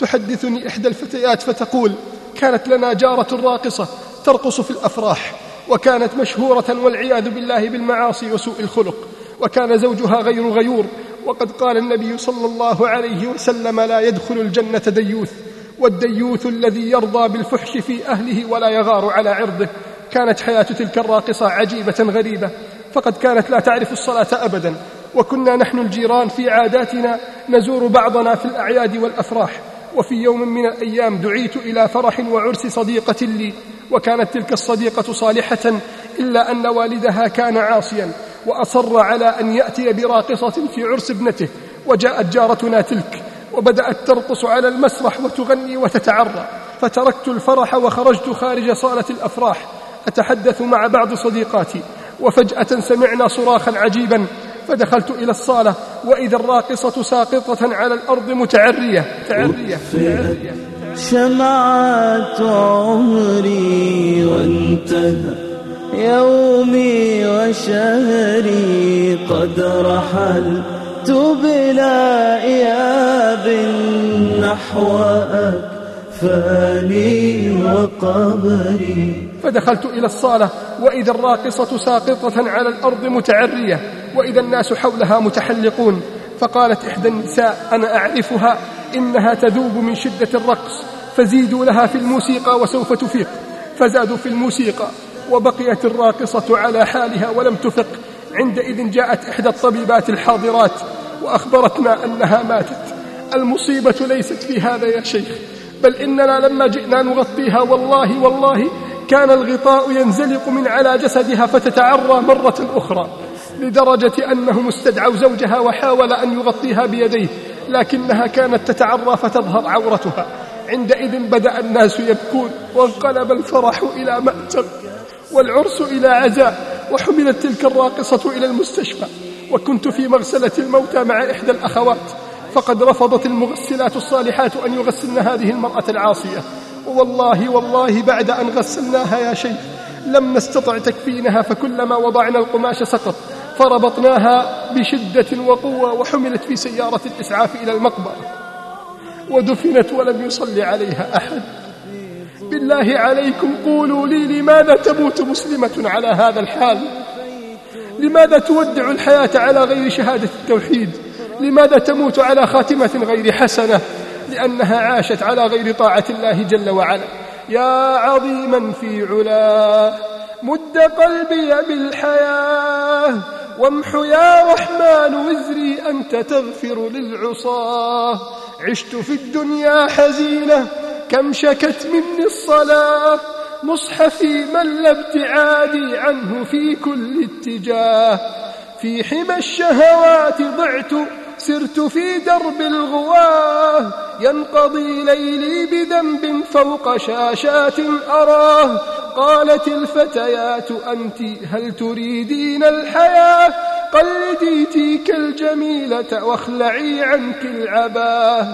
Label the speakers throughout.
Speaker 1: تحدثني إحدى الفتيات فتقول كانت لنا جارة راقصة ترقص في الأفراح وكانت مشهورة والعياذ بالله بالمعاصي وسوء الخلق وكان زوجها غير غيور وقد قال النبي صلى الله عليه وسلم لا يدخل الجنة ديوث والديوث الذي يرضى بالفحش في أهله ولا يغار على عرضه كانت حياة تلك الراقصة عجيبة غريبة فقد كانت لا تعرف الصلاة أبدا وكنا نحن الجيران في عاداتنا نزور بعضنا في الأعياد والأفراح وفي يوم من الأيام دعيت إلى فرح وعرس صديقة لي وكانت تلك الصديقة صالحة إلا أن والدها كان عاصيا وأصر على أن يأتي براقصة في عرس ابنته وجاءت جارتنا تلك وبدأت ترقص على المسرح وتغني وتتعرى فتركت الفرح وخرجت خارج صالة الأفراح أتحدث مع بعض صديقاتي وفجأة سمعنا صراخا عجيبا فدخلت إلى الصالة وإذا الراقصة ساقطة على الأرض متعرية تعرية, تعرية
Speaker 2: شمعت عمري وانتهى يومي وشهري قد رحلت بلا إياب نحو أكفاني وقبري.
Speaker 1: فدخلت إلى الصالة وإذا الراقصة ساقطة على الأرض متعرية وإذا الناس حولها متحلقون. فقالت إحدى النساء أنا أعرفها إنها تذوب من شدة الرقص فزيدوا لها في الموسيقى وسوف تفيق. فزادوا في الموسيقى وبقيت الراقصة على حالها ولم تفق. عندئذ جاءت إحدى الطبيبات الحاضرات وأخبرتنا أنها ماتت. المصيبة ليست في هذا يا شيخ بل إننا لما جئنا نغطيها والله والله كان الغطاء ينزلق من على جسدها فتتعرى مرة أخرى لدرجة أنهم استدعوا زوجها وحاول أن يغطيها بيديه لكنها كانت تتعرى فتظهر عورتها. عندئذ بدأ الناس يبكون وانقلب الفرح إلى مأتم والعرس إلى عزاء وحملت تلك الراقصة إلى المستشفى. وكنت في مغسلة الموتى مع إحدى الأخوات فقد رفضت المغسلات الصالحات أن يغسلن هذه المرأة العاصية. والله والله بعد أن غسلناها يا شيخ لم نستطع تكفينها فكلما وضعنا القماش سقط فربطناها بشدة وقوة وحملت في سيارة الإسعاف إلى المقبرة ودفنت ولم يصلي عليها أحد. بالله عليكم قولوا لي لماذا تموت مسلمة على هذا الحال؟ لماذا تودع الحياة على غير شهادة التوحيد؟ لماذا تموت على خاتمة غير حسنة؟ لأنها عاشت على غير طاعة الله جل وعلا. يا عظيما في علاه مد قلبي بالحياة وامح يا رحمن وزري أنت تغفر للعصاة. عشت في الدنيا حزينة كم شكت مني الصلاة. مصحفي مل ابتعادي عنه في كل اتجاه. في حمى الشهوات ضعت سرت في درب الغواه ينقضي ليلي بذنب فوق شاشات أراه. قالت الفتيات أنت هل تريدين الحياة؟ قلدي تيك الجميلة واخلعي عنك العباه.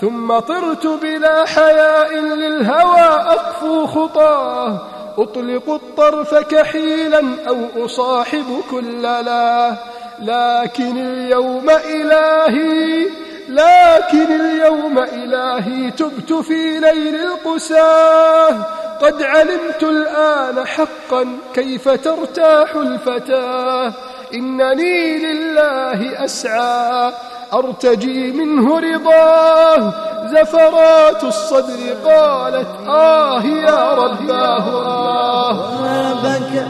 Speaker 1: ثم طرت بلا حياء للهوى أقفو خطاه. أطلق الطرف كحيلا أو أصاحب كل لا لكن اليوم إلهي لكن اليوم إلهي تبت في ليل القساه قد علمت الآن حقا كيف ترتاح الفتاة إنني لله أسعى أرتجي منه رضاه زفرات الصدر قالت آه يا رباه آه.
Speaker 2: بكى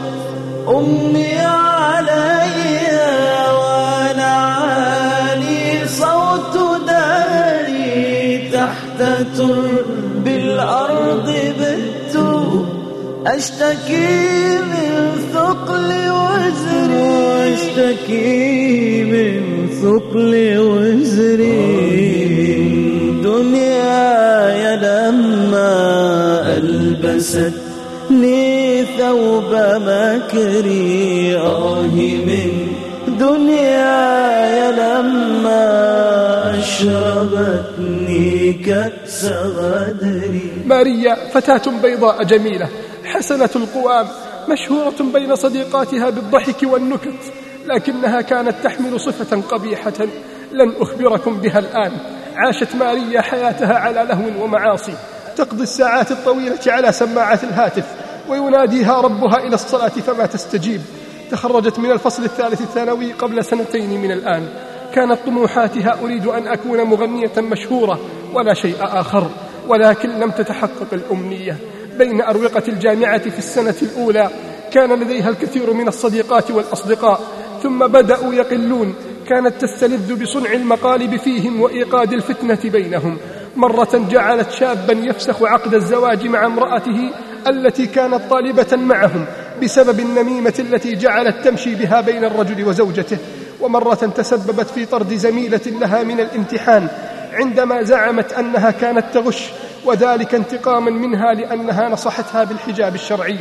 Speaker 2: أمي علي. داري تحت ترب الأرض بت أشتكي من ثقل وزري. أشتكي من ثقل وزري. دنياي لما ألبستني ثوب مكري. آه من أشربتني كأس غدري
Speaker 1: ماريا فتاة بيضاء جميلة حسنة القوام مشهورة بين صديقاتها بالضحك والنكت لكنها كانت تحمل صفة قبيحة لن أخبركم بها الآن. عاشت ماريا حياتها على لهو ومعاصي تقضي الساعات الطويلة على سماعات الهاتف ويناديها ربها إلى الصلاة فما تستجيب. تخرجت من الفصل الثالث الثانوي قبل سنتين من الآن. كانت طموحاتها أريد أن أكون مغنية مشهورة ولا شيء آخر ولكن لم تتحقق الأمنية. بين أروقة الجامعة في السنة الأولى كان لديها الكثير من الصديقات والأصدقاء ثم بدأوا يقلون. كانت تستلذ بصنع المقالب فيهم وإيقاد الفتنة بينهم. مرة جعلت شابا يفسخ عقد الزواج مع امرأته التي كانت طالبة معهم بسبب النميمة التي جعلت تمشي بها بين الرجل وزوجته. ومرة تسببت في طرد زميلة لها من الامتحان عندما زعمت أنها كانت تغش وذلك انتقاما منها لأنها نصحتها بالحجاب الشرعي.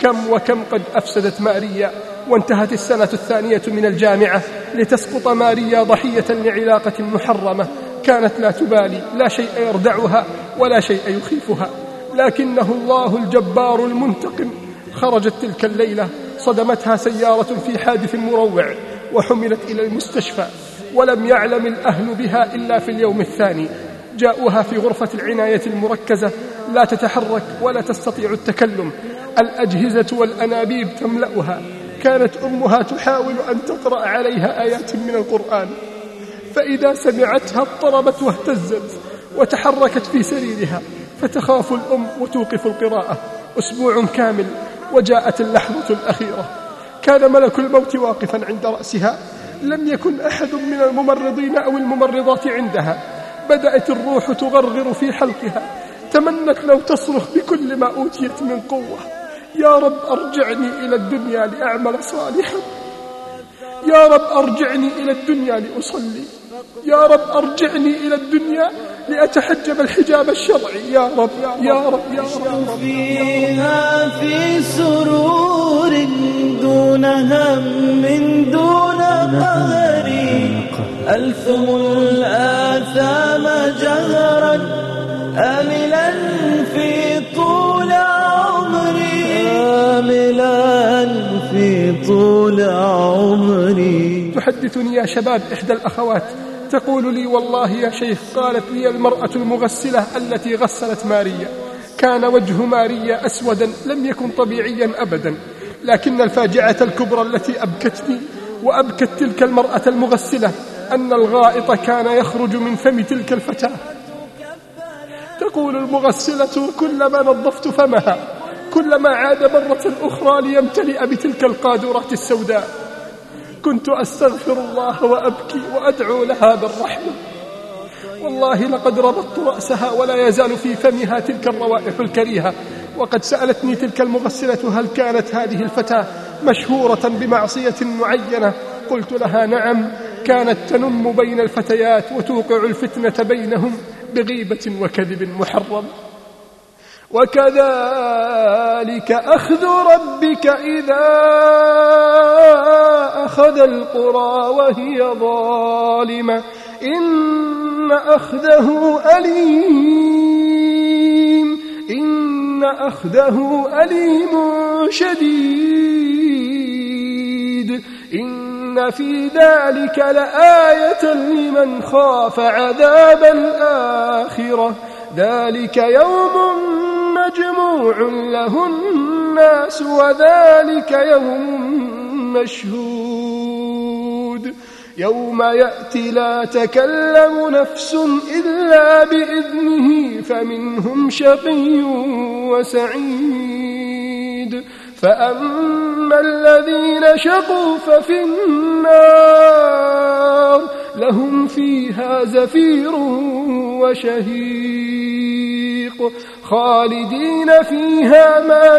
Speaker 1: كم وكم قد أفسدت ماريا وانتهت السنة الثانية من الجامعة لتسقط ماريا ضحية لعلاقة محرمة كانت لا تبالي لا شيء يردعها ولا شيء يخيفها. لكنه الله الجبار المنتقم. خرجت تلك الليلة صدمتها سيارة في حادث مروع. وحملت إلى المستشفى ولم يعلم الأهل بها إلا في اليوم الثاني. جاءوها في غرفة العناية المركزة لا تتحرك ولا تستطيع التكلم. الأجهزة والأنابيب تملأها. كانت أمها تحاول أن تقرأ عليها آيات من القرآن. فإذا سمعتها اضطربت واهتزت وتحركت في سريرها فتخاف الأم وتوقف القراءة أسبوع كامل وجاءت اللحظة الأخيرة. كان ملك الموت واقفا عند رأسها لم يكن أحد من الممرضين أو الممرضات عندها. بدأت الروح تغرغر في حلقها. تمنت لو تصرخ بكل ما أوتيت من قوة. يا رب أرجعني إلى الدنيا لأعمل صالحا. يا رب أرجعني إلى الدنيا لأصلي. يا رب أرجعني إلى الدنيا لأتحجب الحجاب الشرعي. يا رب يا رب يا رب.
Speaker 2: فيها في سرور دون هم دون قهر. ألثم الآثام جهرا آملا في طول عمري. آملا في طول عمري.
Speaker 1: تحدثني يا شباب إحدى الأخوات. تقول لي والله يا شيخ قالت لي المرأة المغسلة التي غسلت ماريا. كان وجه ماريا أسودا لم يكن طبيعيا أبدا. لكن الفاجعة الكبرى التي أبكتني وأبكت تلك المرأة المغسلة أن الغائط كان يخرج من فم تلك الفتاة. تقول المغسلة كلما نظفت فمها كلما عاد مرة أخرى ليمتلئ بتلك القادورات السوداء. كنت أستغفر الله وأبكي وأدعو لها بالرحمة. والله لقد ربطت رأسها ولا يزال في فمها تلك الروائح الكريهة. وقد سألتني تلك المغسلة هل كانت هذه الفتاة مشهورة بمعصية معينة؟ قلت لها نعم كانت تنم بين الفتيات وتوقع الفتنة بينهم بغيبة وكذب محرم. وكذلك أخذ ربك إذا أخذ القرى وهي ظالمة. إن أخذه أليم. إن أخذه أليم شديد. إن في ذلك لآية لمن خاف عذاب الآخرة. ذلك يوم مجموع له الناس وذلك يوم مشهود. يوم يأتي لا تكلم نفس إلا بإذنه فمنهم شقي وسعيد. فأما الذين شقوا ففي النار لهم فيها زفير وشهيق. خالدين فيها ما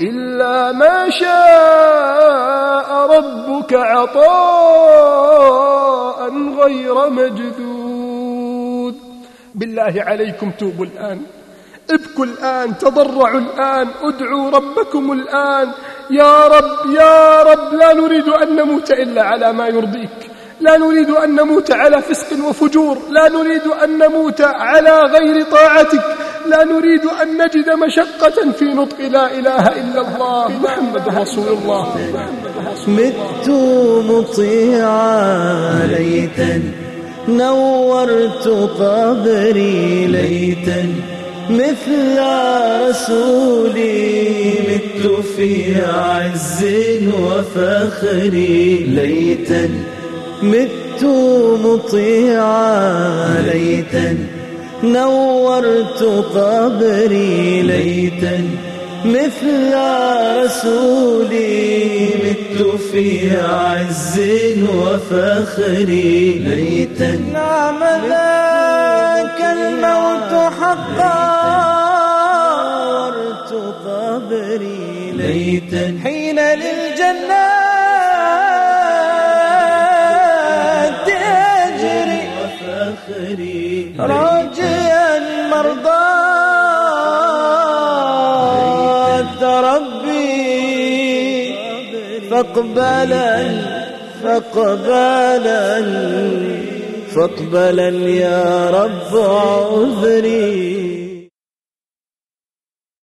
Speaker 1: إلا ما شاء ربك عطاء غير مجذود بالله عليكم توبوا الآن. ابكوا الآن تضرعوا الآن ادعوا ربكم الآن. يا رب يا رب لا نريد أن نموت إلا على ما يرضيك. لا نريد أن نموت على فسق وفجور. لا نريد أن نموت على غير طاعتك. لا نريد أن نجد مشقة في نطق لا إله إلا الله. محمد رسول الله.
Speaker 2: مت مطيعا ليتا نورت قبري ليتا. مثل رسولي مت في عز وفخري ليتا. مت مطيعا ليتا نورت قبري ليتا مثل رسولي مت في عز وفخري. ليتا نعم ذاك الموت حقا. نورت قبري ليتا حين للجنات راجيا مرضات ربي. فاقبلا فاقبلا فاقبلا يا رب عذري.